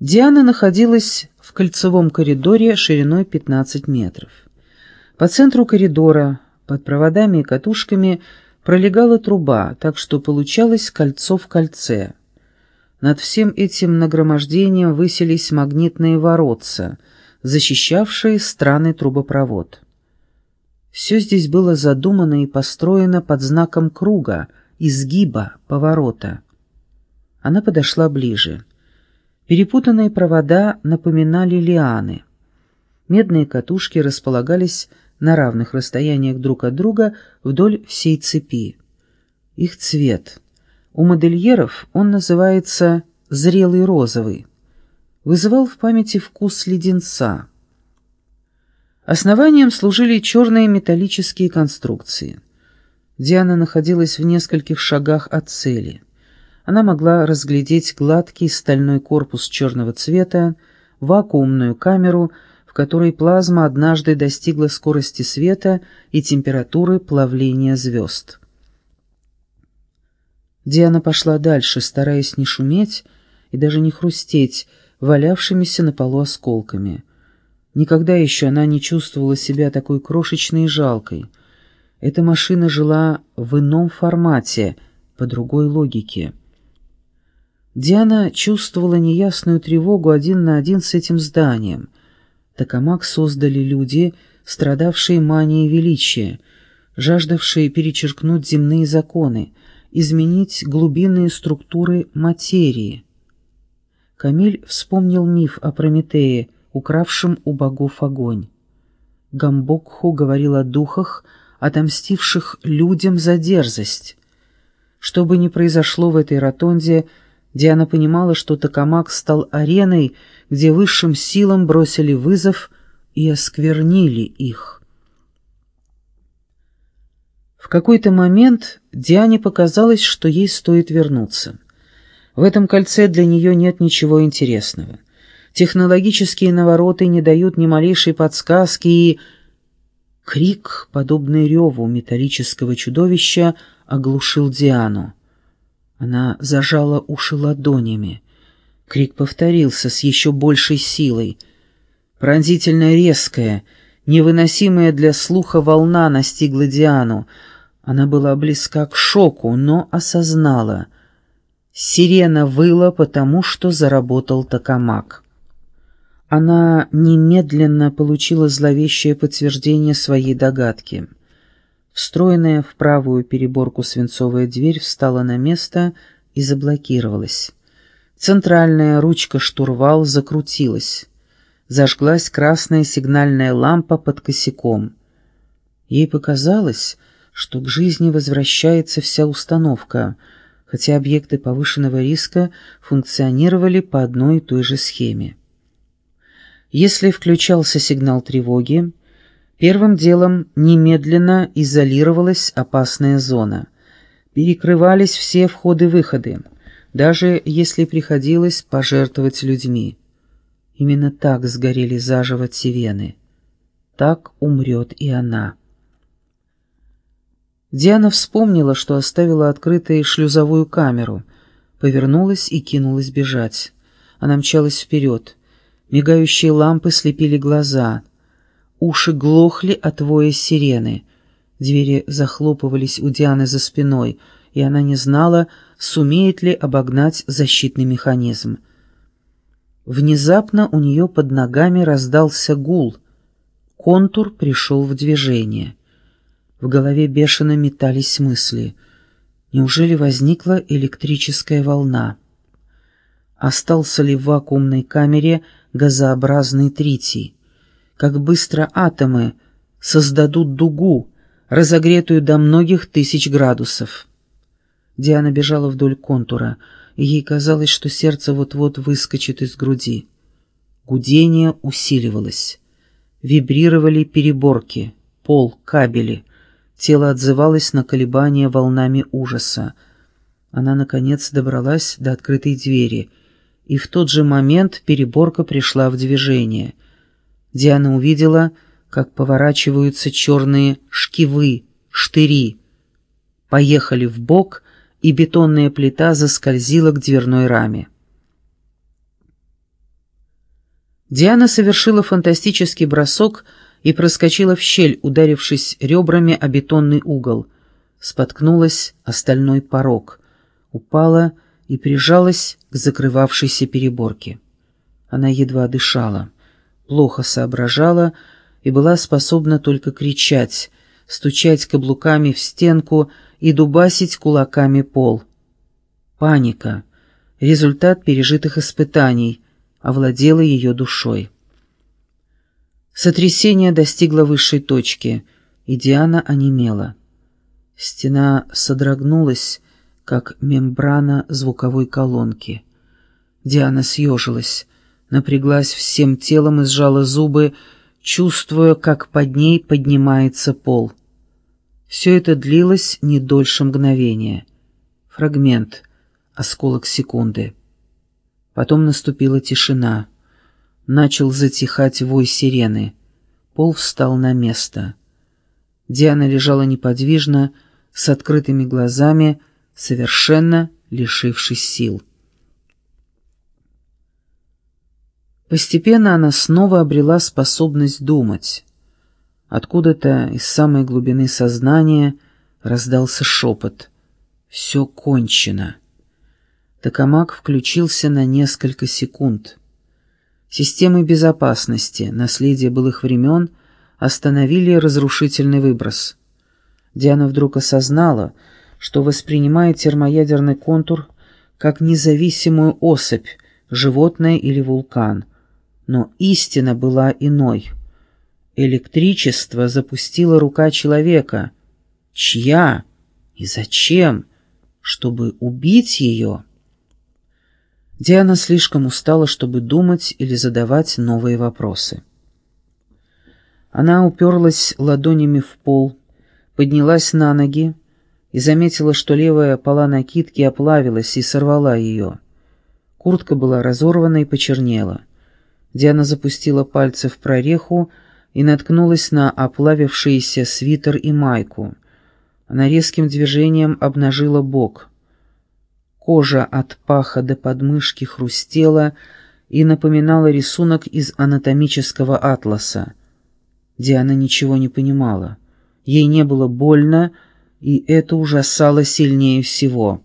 Диана находилась в кольцевом коридоре шириной 15 метров. По центру коридора, под проводами и катушками, пролегала труба, так что получалось кольцо в кольце. Над всем этим нагромождением высились магнитные воротца, защищавшие странный трубопровод. Все здесь было задумано и построено под знаком круга, изгиба, поворота. Она подошла ближе. Перепутанные провода напоминали лианы. Медные катушки располагались на равных расстояниях друг от друга вдоль всей цепи. Их цвет. У модельеров он называется «зрелый розовый». Вызывал в памяти вкус леденца. Основанием служили черные металлические конструкции. Диана находилась в нескольких шагах от цели. Она могла разглядеть гладкий стальной корпус черного цвета, вакуумную камеру, в которой плазма однажды достигла скорости света и температуры плавления звезд. Диана пошла дальше, стараясь не шуметь и даже не хрустеть валявшимися на полу осколками. Никогда еще она не чувствовала себя такой крошечной и жалкой. Эта машина жила в ином формате, по другой логике. Диана чувствовала неясную тревогу один на один с этим зданием. Токамак создали люди, страдавшие манией величия, жаждавшие перечеркнуть земные законы, изменить глубинные структуры материи. Камиль вспомнил миф о Прометее, укравшем у богов огонь. Гамбокху говорил о духах, отомстивших людям за дерзость. Что бы ни произошло в этой ротонде, Диана понимала, что Токамак стал ареной, где высшим силам бросили вызов и осквернили их. В какой-то момент Диане показалось, что ей стоит вернуться. В этом кольце для нее нет ничего интересного. Технологические навороты не дают ни малейшей подсказки, и... Крик, подобный реву металлического чудовища, оглушил Диану. Она зажала уши ладонями. Крик повторился с еще большей силой. Пронзительно резкая, невыносимая для слуха волна настигла Диану. Она была близка к шоку, но осознала. Сирена выла, потому что заработал токамак. Она немедленно получила зловещее подтверждение своей догадки — Встроенная в правую переборку свинцовая дверь встала на место и заблокировалась. Центральная ручка-штурвал закрутилась. Зажглась красная сигнальная лампа под косяком. Ей показалось, что к жизни возвращается вся установка, хотя объекты повышенного риска функционировали по одной и той же схеме. Если включался сигнал тревоги, Первым делом немедленно изолировалась опасная зона. Перекрывались все входы-выходы, даже если приходилось пожертвовать людьми. Именно так сгорели заживо Тивены. Так умрет и она. Диана вспомнила, что оставила открытой шлюзовую камеру, повернулась и кинулась бежать. Она мчалась вперед. Мигающие лампы слепили глаза — Уши глохли от воя сирены. Двери захлопывались у Дианы за спиной, и она не знала, сумеет ли обогнать защитный механизм. Внезапно у нее под ногами раздался гул. Контур пришел в движение. В голове бешено метались мысли. Неужели возникла электрическая волна? Остался ли в вакуумной камере газообразный тритий? Как быстро атомы создадут дугу, разогретую до многих тысяч градусов. Диана бежала вдоль контура, и ей казалось, что сердце вот-вот выскочит из груди. Гудение усиливалось. Вибрировали переборки, пол, кабели. Тело отзывалось на колебания волнами ужаса. Она, наконец, добралась до открытой двери, и в тот же момент переборка пришла в движение — Диана увидела, как поворачиваются черные шкивы, штыри. Поехали в бок, и бетонная плита заскользила к дверной раме. Диана совершила фантастический бросок и проскочила в щель, ударившись ребрами о бетонный угол. Споткнулась о стальной порог, упала и прижалась к закрывавшейся переборке. Она едва дышала, плохо соображала и была способна только кричать, стучать каблуками в стенку и дубасить кулаками пол. Паника, результат пережитых испытаний, овладела ее душой. Сотрясение достигло высшей точки, и Диана онемела. Стена содрогнулась, как мембрана звуковой колонки. Диана съежилась, напряглась всем телом и сжала зубы, чувствуя, как под ней поднимается пол. Все это длилось не дольше мгновения. Фрагмент, осколок секунды. Потом наступила тишина. Начал затихать вой сирены. Пол встал на место. Диана лежала неподвижно, с открытыми глазами, совершенно лишившись сил. Постепенно она снова обрела способность думать. Откуда-то из самой глубины сознания раздался шепот. «Все кончено». Токамак включился на несколько секунд. Системы безопасности, наследие былых времен, остановили разрушительный выброс. Диана вдруг осознала, что воспринимает термоядерный контур как независимую особь, животное или вулкан. Но истина была иной. Электричество запустила рука человека. Чья? И зачем? Чтобы убить ее? Диана слишком устала, чтобы думать или задавать новые вопросы. Она уперлась ладонями в пол, поднялась на ноги, и заметила, что левая пола накидки оплавилась и сорвала ее. Куртка была разорвана и почернела. Диана запустила пальцы в прореху и наткнулась на оплавившийся свитер и майку. Она резким движением обнажила бок. Кожа от паха до подмышки хрустела и напоминала рисунок из анатомического атласа. Диана ничего не понимала. Ей не было больно, и это ужасало сильнее всего.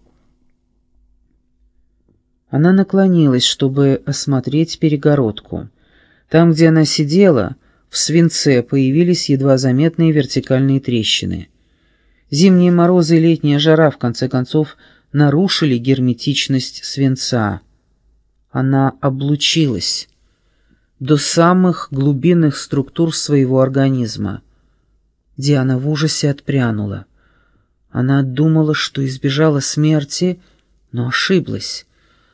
Она наклонилась, чтобы осмотреть перегородку. Там, где она сидела, в свинце появились едва заметные вертикальные трещины. Зимние морозы и летняя жара, в конце концов, нарушили герметичность свинца. Она облучилась до самых глубинных структур своего организма. Диана в ужасе отпрянула. Она думала, что избежала смерти, но ошиблась.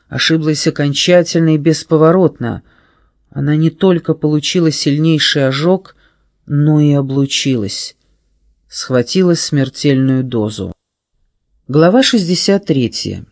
Ошиблась окончательно и бесповоротно. Она не только получила сильнейший ожог, но и облучилась. Схватила смертельную дозу. Глава 63.